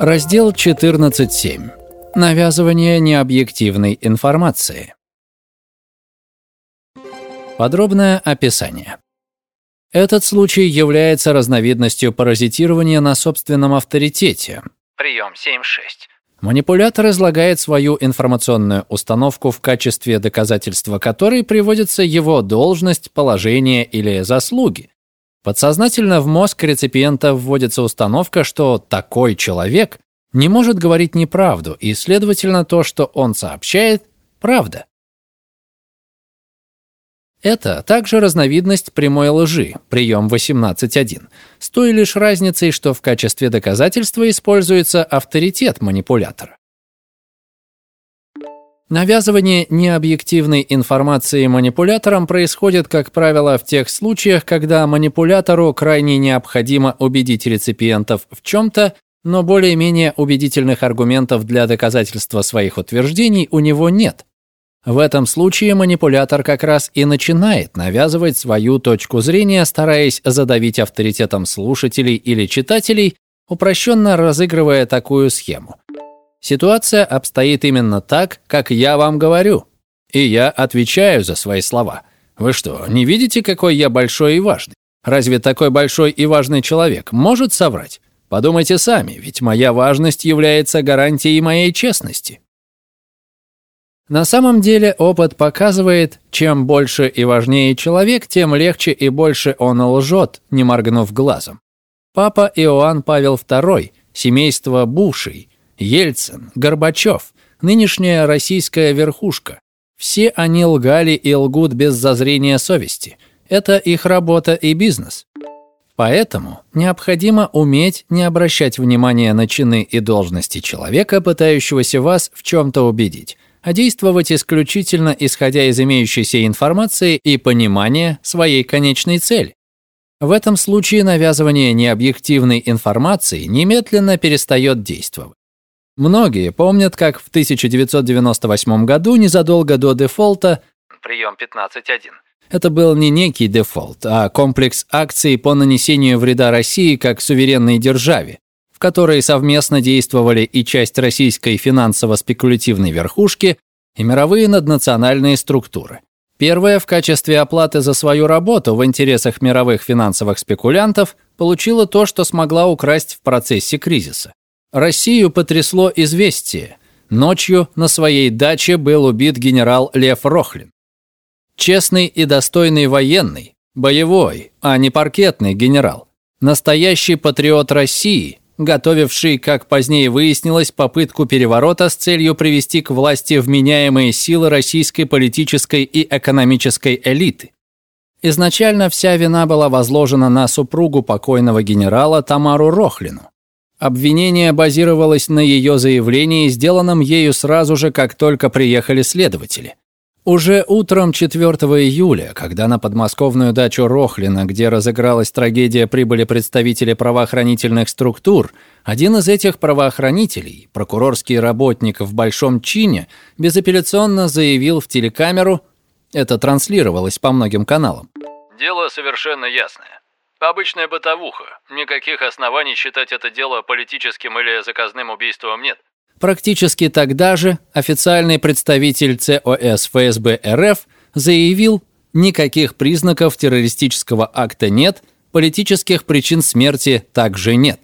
Раздел 14.7. Навязывание необъективной информации. Подробное описание. Этот случай является разновидностью паразитирования на собственном авторитете. Прием 7.6. Манипулятор излагает свою информационную установку в качестве доказательства которой приводится его должность, положение или заслуги. Подсознательно в мозг реципиента вводится установка, что такой человек не может говорить неправду, и, следовательно, то, что он сообщает, правда. Это также разновидность прямой лжи, прием 18.1, с той лишь разницей, что в качестве доказательства используется авторитет манипулятора. Навязывание необъективной информации манипуляторам происходит, как правило, в тех случаях, когда манипулятору крайне необходимо убедить реципиентов в чем-то, но более-менее убедительных аргументов для доказательства своих утверждений у него нет. В этом случае манипулятор как раз и начинает навязывать свою точку зрения, стараясь задавить авторитетом слушателей или читателей, упрощенно разыгрывая такую схему. Ситуация обстоит именно так, как я вам говорю. И я отвечаю за свои слова. Вы что, не видите, какой я большой и важный? Разве такой большой и важный человек может соврать? Подумайте сами, ведь моя важность является гарантией моей честности. На самом деле опыт показывает, чем больше и важнее человек, тем легче и больше он лжет, не моргнув глазом. Папа Иоанн Павел II, семейство Бушей, Ельцин, Горбачев, нынешняя российская верхушка. Все они лгали и лгут без зазрения совести. Это их работа и бизнес. Поэтому необходимо уметь не обращать внимания на чины и должности человека, пытающегося вас в чем-то убедить, а действовать исключительно исходя из имеющейся информации и понимания своей конечной цели. В этом случае навязывание необъективной информации немедленно перестает действовать. Многие помнят, как в 1998 году, незадолго до дефолта, прием 15.1, это был не некий дефолт, а комплекс акций по нанесению вреда России как суверенной державе, в которой совместно действовали и часть российской финансово-спекулятивной верхушки, и мировые наднациональные структуры. Первая в качестве оплаты за свою работу в интересах мировых финансовых спекулянтов получила то, что смогла украсть в процессе кризиса. Россию потрясло известие. Ночью на своей даче был убит генерал Лев Рохлин. Честный и достойный военный, боевой, а не паркетный генерал. Настоящий патриот России, готовивший, как позднее выяснилось, попытку переворота с целью привести к власти вменяемые силы российской политической и экономической элиты. Изначально вся вина была возложена на супругу покойного генерала Тамару Рохлину. Обвинение базировалось на ее заявлении, сделанном ею сразу же, как только приехали следователи. Уже утром 4 июля, когда на подмосковную дачу Рохлина, где разыгралась трагедия, прибыли представители правоохранительных структур, один из этих правоохранителей, прокурорский работник в большом чине, безапелляционно заявил в телекамеру, это транслировалось по многим каналам. «Дело совершенно ясное. Обычная бытовуха. Никаких оснований считать это дело политическим или заказным убийством нет. Практически тогда же официальный представитель ЦОС ФСБ РФ заявил, никаких признаков террористического акта нет, политических причин смерти также нет.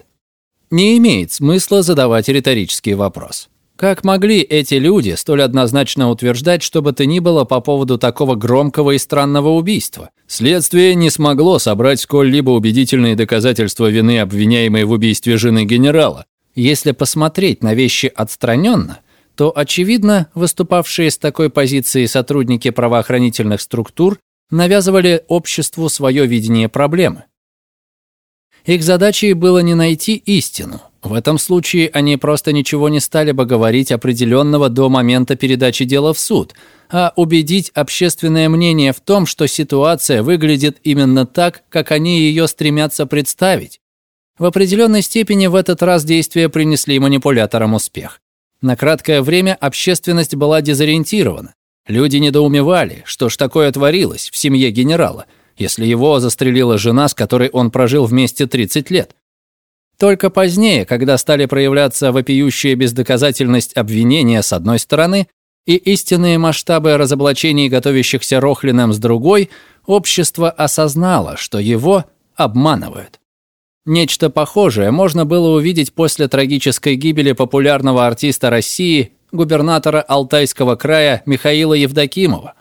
Не имеет смысла задавать риторический вопрос. Как могли эти люди столь однозначно утверждать, что бы то ни было по поводу такого громкого и странного убийства? Следствие не смогло собрать сколь-либо убедительные доказательства вины обвиняемой в убийстве жены генерала. Если посмотреть на вещи отстраненно, то, очевидно, выступавшие с такой позиции сотрудники правоохранительных структур навязывали обществу свое видение проблемы. Их задачей было не найти истину, в этом случае они просто ничего не стали бы говорить определенного до момента передачи дела в суд, а убедить общественное мнение в том, что ситуация выглядит именно так, как они ее стремятся представить. В определенной степени в этот раз действия принесли манипуляторам успех. На краткое время общественность была дезориентирована. Люди недоумевали, что ж такое творилось в семье генерала, если его застрелила жена, с которой он прожил вместе 30 лет. Только позднее, когда стали проявляться вопиющая бездоказательность обвинения с одной стороны и истинные масштабы разоблачений, готовящихся Рохлиным с другой, общество осознало, что его обманывают. Нечто похожее можно было увидеть после трагической гибели популярного артиста России, губернатора Алтайского края Михаила Евдокимова.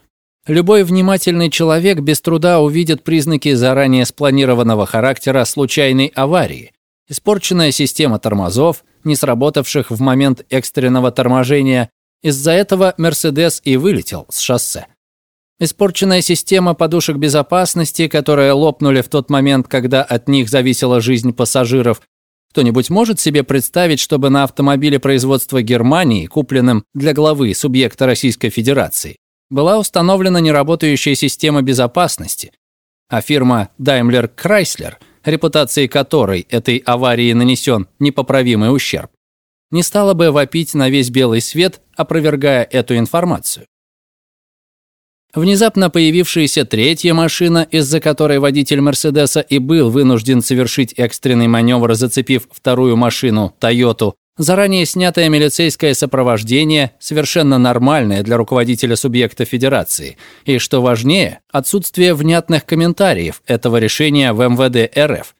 Любой внимательный человек без труда увидит признаки заранее спланированного характера случайной аварии, испорченная система тормозов, не сработавших в момент экстренного торможения. Из-за этого «Мерседес» и вылетел с шоссе. Испорченная система подушек безопасности, которые лопнули в тот момент, когда от них зависела жизнь пассажиров. Кто-нибудь может себе представить, чтобы на автомобиле производства Германии, купленном для главы субъекта Российской Федерации, была установлена неработающая система безопасности, а фирма Daimler Chrysler – репутацией которой этой аварии нанесен непоправимый ущерб, не стала бы вопить на весь белый свет, опровергая эту информацию. Внезапно появившаяся третья машина, из-за которой водитель Мерседеса и был вынужден совершить экстренный маневр, зацепив вторую машину, Тойоту, Заранее снятое милицейское сопровождение совершенно нормальное для руководителя субъекта федерации. И, что важнее, отсутствие внятных комментариев этого решения в МВД РФ.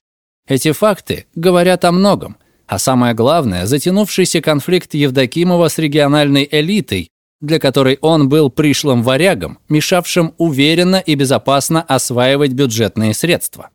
Эти факты говорят о многом. А самое главное, затянувшийся конфликт Евдокимова с региональной элитой, для которой он был пришлым варягом, мешавшим уверенно и безопасно осваивать бюджетные средства.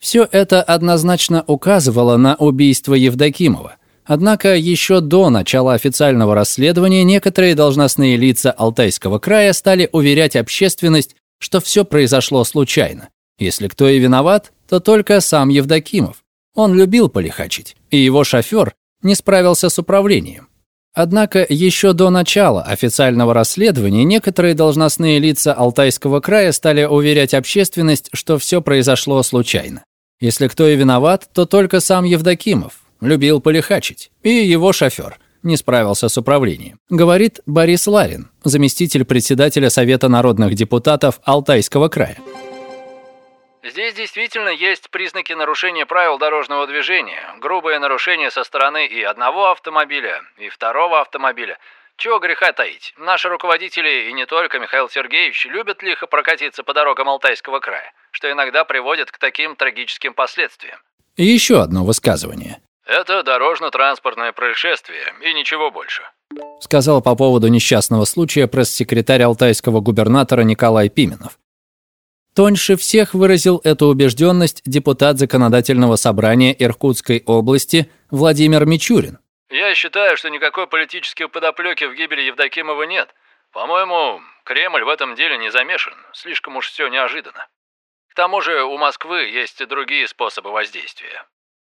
Все это однозначно указывало на убийство Евдокимова. Однако еще до начала официального расследования некоторые должностные лица Алтайского края стали уверять общественность, что все произошло случайно. Если кто и виноват, то только сам Евдокимов. Он любил полихачить, и его шофер не справился с управлением. Однако еще до начала официального расследования некоторые должностные лица Алтайского края стали уверять общественность, что все произошло случайно. Если кто и виноват, то только сам Евдокимов, любил полихачить, и его шофер не справился с управлением, говорит Борис Ларин, заместитель председателя Совета народных депутатов Алтайского края. Здесь действительно есть признаки нарушения правил дорожного движения, грубое нарушение со стороны и одного автомобиля, и второго автомобиля. Чего греха таить, наши руководители, и не только Михаил Сергеевич, любят лихо прокатиться по дорогам Алтайского края, что иногда приводит к таким трагическим последствиям. И еще одно высказывание. Это дорожно-транспортное происшествие и ничего больше. Сказал по поводу несчастного случая пресс-секретарь алтайского губернатора Николай Пименов. Тоньше всех выразил эту убежденность депутат Законодательного собрания Иркутской области Владимир Мичурин. Я считаю, что никакой политической подоплеки в гибели Евдокимова нет. По-моему, Кремль в этом деле не замешан. Слишком уж все неожиданно. К тому же у Москвы есть и другие способы воздействия.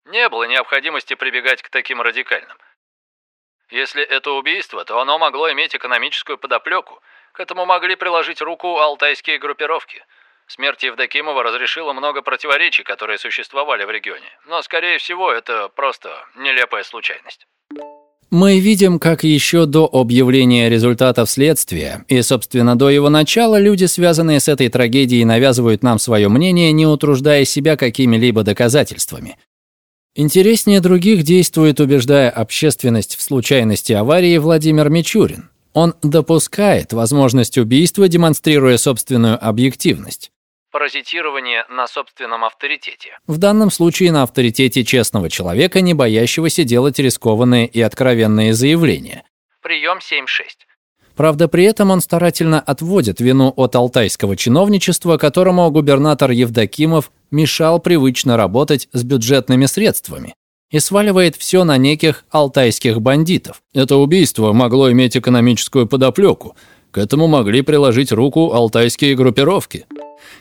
Не было необходимости прибегать к таким радикальным. Если это убийство, то оно могло иметь экономическую подоплеку. К этому могли приложить руку алтайские группировки. Смерть Евдокимова разрешила много противоречий, которые существовали в регионе. Но, скорее всего, это просто нелепая случайность. Мы видим, как еще до объявления результатов следствия и, собственно, до его начала люди, связанные с этой трагедией, навязывают нам свое мнение, не утруждая себя какими-либо доказательствами. Интереснее других действует, убеждая общественность в случайности аварии Владимир Мичурин. Он допускает возможность убийства, демонстрируя собственную объективность. Паразитирование на собственном авторитете. В данном случае на авторитете честного человека, не боящегося делать рискованные и откровенные заявления. Прием 7-6. Правда, при этом он старательно отводит вину от алтайского чиновничества, которому губернатор Евдокимов мешал привычно работать с бюджетными средствами и сваливает все на неких алтайских бандитов. Это убийство могло иметь экономическую подоплеку. К этому могли приложить руку алтайские группировки.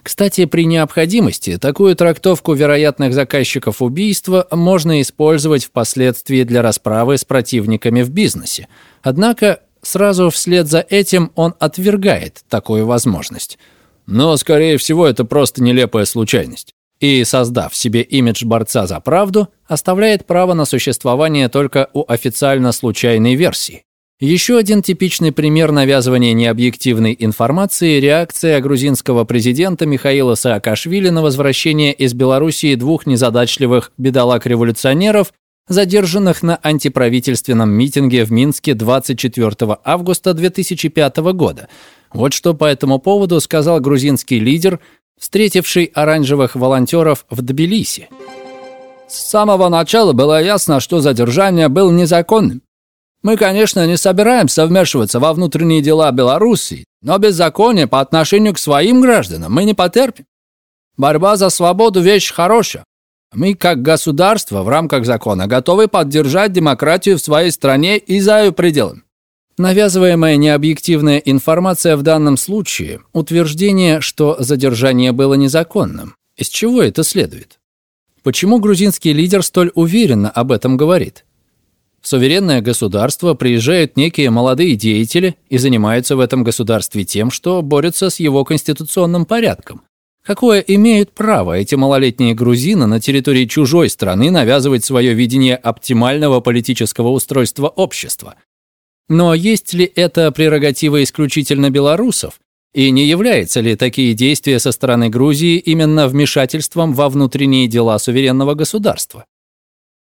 Кстати, при необходимости такую трактовку вероятных заказчиков убийства можно использовать впоследствии для расправы с противниками в бизнесе. Однако Сразу вслед за этим он отвергает такую возможность. Но, скорее всего, это просто нелепая случайность. И, создав себе имидж борца за правду, оставляет право на существование только у официально случайной версии. Еще один типичный пример навязывания необъективной информации – реакция грузинского президента Михаила Саакашвили на возвращение из Белоруссии двух незадачливых бедолаг-революционеров, задержанных на антиправительственном митинге в Минске 24 августа 2005 года. Вот что по этому поводу сказал грузинский лидер, встретивший оранжевых волонтеров в Тбилиси. С самого начала было ясно, что задержание было незаконным. Мы, конечно, не собираемся вмешиваться во внутренние дела Беларуси, но беззаконие по отношению к своим гражданам мы не потерпим. Борьба за свободу – вещь хорошая. Мы, как государство, в рамках закона, готовы поддержать демократию в своей стране и за ее пределами. Навязываемая необъективная информация в данном случае – утверждение, что задержание было незаконным. Из чего это следует? Почему грузинский лидер столь уверенно об этом говорит? В суверенное государство приезжают некие молодые деятели и занимаются в этом государстве тем, что борются с его конституционным порядком. Какое имеют право эти малолетние грузины на территории чужой страны навязывать свое видение оптимального политического устройства общества? Но есть ли это прерогатива исключительно белорусов? И не являются ли такие действия со стороны Грузии именно вмешательством во внутренние дела суверенного государства?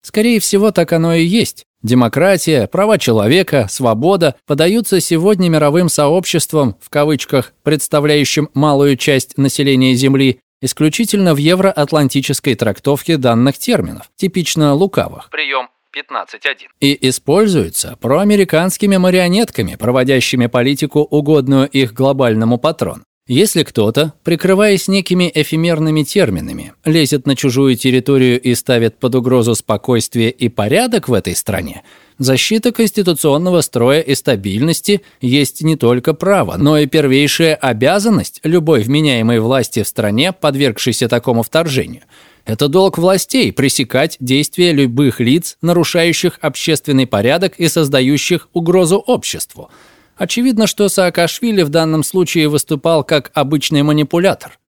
Скорее всего, так оно и есть. Демократия, права человека, свобода подаются сегодня мировым сообществом, в кавычках, представляющим малую часть населения Земли, исключительно в евроатлантической трактовке данных терминов, типично лукавых. Прием 15.1. И используются проамериканскими марионетками, проводящими политику, угодную их глобальному патрону. Если кто-то, прикрываясь некими эфемерными терминами, лезет на чужую территорию и ставит под угрозу спокойствие и порядок в этой стране, защита конституционного строя и стабильности есть не только право, но и первейшая обязанность любой вменяемой власти в стране, подвергшейся такому вторжению. Это долг властей пресекать действия любых лиц, нарушающих общественный порядок и создающих угрозу обществу – Очевидно, что Саакашвили в данном случае выступал как обычный манипулятор.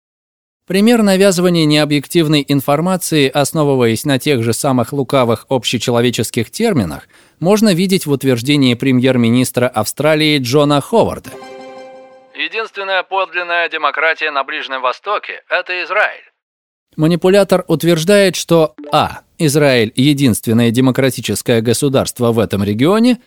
Пример навязывания необъективной информации, основываясь на тех же самых лукавых общечеловеческих терминах, можно видеть в утверждении премьер-министра Австралии Джона Ховарда. Единственная подлинная демократия на Ближнем Востоке – это Израиль. Манипулятор утверждает, что а. Израиль – единственное демократическое государство в этом регионе,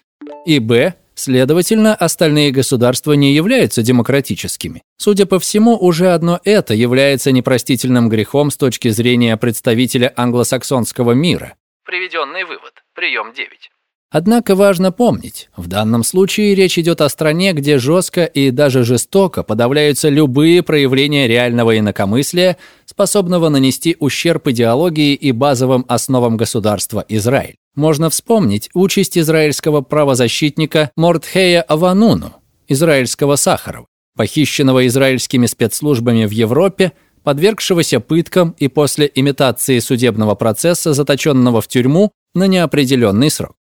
и б. Следовательно, остальные государства не являются демократическими. Судя по всему, уже одно это является непростительным грехом с точки зрения представителя англосаксонского мира. Приведенный вывод. Прием 9. Однако важно помнить, в данном случае речь идет о стране, где жестко и даже жестоко подавляются любые проявления реального инакомыслия, способного нанести ущерб идеологии и базовым основам государства Израиль. Можно вспомнить участь израильского правозащитника Мортхея Авануну, израильского Сахарова, похищенного израильскими спецслужбами в Европе, подвергшегося пыткам и после имитации судебного процесса заточенного в тюрьму на неопределенный срок.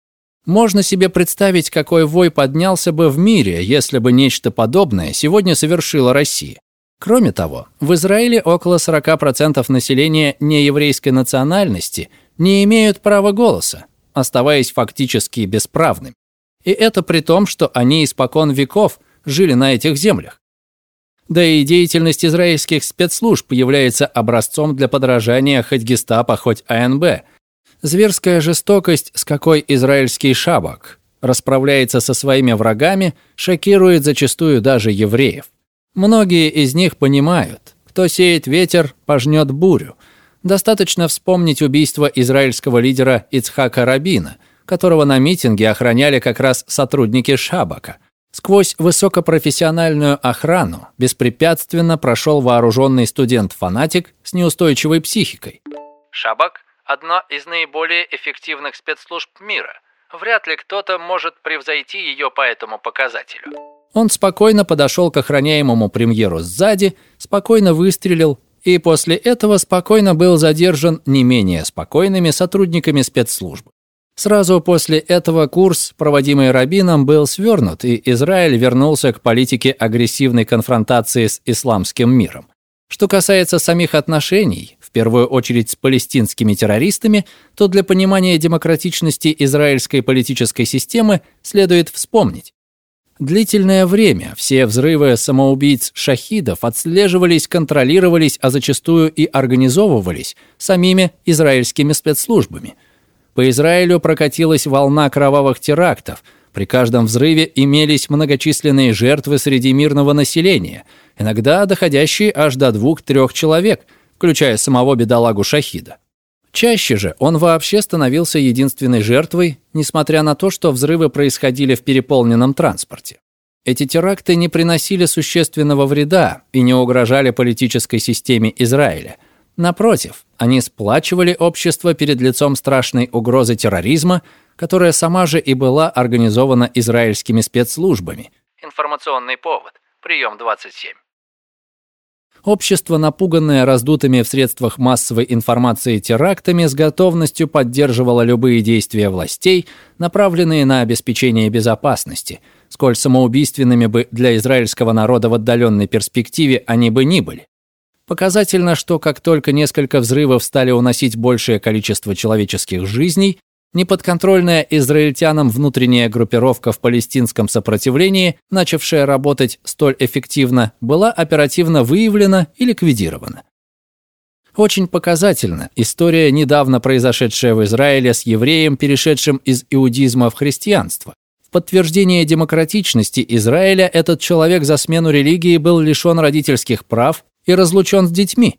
Можно себе представить, какой вой поднялся бы в мире, если бы нечто подобное сегодня совершила Россия. Кроме того, в Израиле около 40% населения нееврейской национальности не имеют права голоса, оставаясь фактически бесправными. И это при том, что они испокон веков жили на этих землях. Да и деятельность израильских спецслужб является образцом для подражания хоть гестапо, хоть АНБ – Зверская жестокость, с какой израильский шабак расправляется со своими врагами, шокирует зачастую даже евреев. Многие из них понимают, кто сеет ветер, пожнет бурю. Достаточно вспомнить убийство израильского лидера Ицхака Рабина, которого на митинге охраняли как раз сотрудники Шабака. Сквозь высокопрофессиональную охрану беспрепятственно прошел вооруженный студент-фанатик с неустойчивой психикой. Шабак одна из наиболее эффективных спецслужб мира. Вряд ли кто-то может превзойти ее по этому показателю. Он спокойно подошел к охраняемому премьеру сзади, спокойно выстрелил и после этого спокойно был задержан не менее спокойными сотрудниками спецслужбы. Сразу после этого курс, проводимый Рабином, был свернут, и Израиль вернулся к политике агрессивной конфронтации с исламским миром. Что касается самих отношений, в первую очередь с палестинскими террористами, то для понимания демократичности израильской политической системы следует вспомнить. Длительное время все взрывы самоубийц-шахидов отслеживались, контролировались, а зачастую и организовывались самими израильскими спецслужбами. По Израилю прокатилась волна кровавых терактов. При каждом взрыве имелись многочисленные жертвы среди мирного населения, иногда доходящие аж до двух-трех человек, включая самого бедолагу Шахида. Чаще же он вообще становился единственной жертвой, несмотря на то, что взрывы происходили в переполненном транспорте. Эти теракты не приносили существенного вреда и не угрожали политической системе Израиля. Напротив, они сплачивали общество перед лицом страшной угрозы терроризма, которая сама же и была организована израильскими спецслужбами. Информационный повод. Прием 27. Общество, напуганное раздутыми в средствах массовой информации терактами, с готовностью поддерживало любые действия властей, направленные на обеспечение безопасности, сколь самоубийственными бы для израильского народа в отдаленной перспективе они бы ни были. Показательно, что как только несколько взрывов стали уносить большее количество человеческих жизней, Неподконтрольная израильтянам внутренняя группировка в палестинском сопротивлении, начавшая работать столь эффективно, была оперативно выявлена и ликвидирована. Очень показательна история, недавно произошедшая в Израиле с евреем, перешедшим из иудизма в христианство. В подтверждение демократичности Израиля этот человек за смену религии был лишен родительских прав и разлучен с детьми.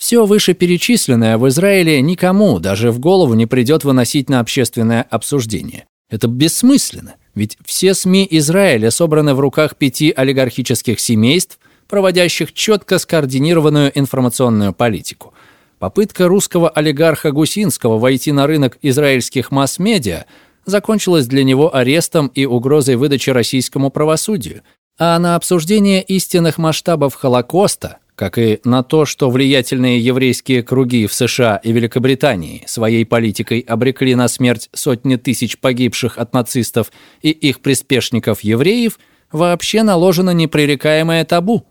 Все вышеперечисленное в Израиле никому даже в голову не придет выносить на общественное обсуждение. Это бессмысленно, ведь все СМИ Израиля собраны в руках пяти олигархических семейств, проводящих четко скоординированную информационную политику. Попытка русского олигарха Гусинского войти на рынок израильских масс-медиа закончилась для него арестом и угрозой выдачи российскому правосудию, а на обсуждение истинных масштабов Холокоста как и на то, что влиятельные еврейские круги в США и Великобритании своей политикой обрекли на смерть сотни тысяч погибших от нацистов и их приспешников евреев, вообще наложено непререкаемое табу.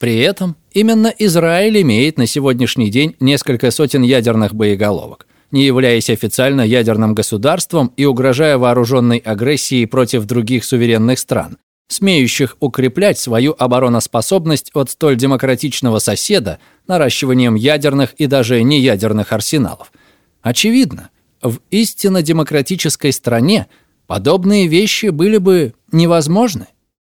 При этом именно Израиль имеет на сегодняшний день несколько сотен ядерных боеголовок, не являясь официально ядерным государством и угрожая вооруженной агрессией против других суверенных стран, смеющих укреплять свою обороноспособность от столь демократичного соседа наращиванием ядерных и даже неядерных арсеналов. Очевидно, в истинно демократической стране подобные вещи были бы невозможны.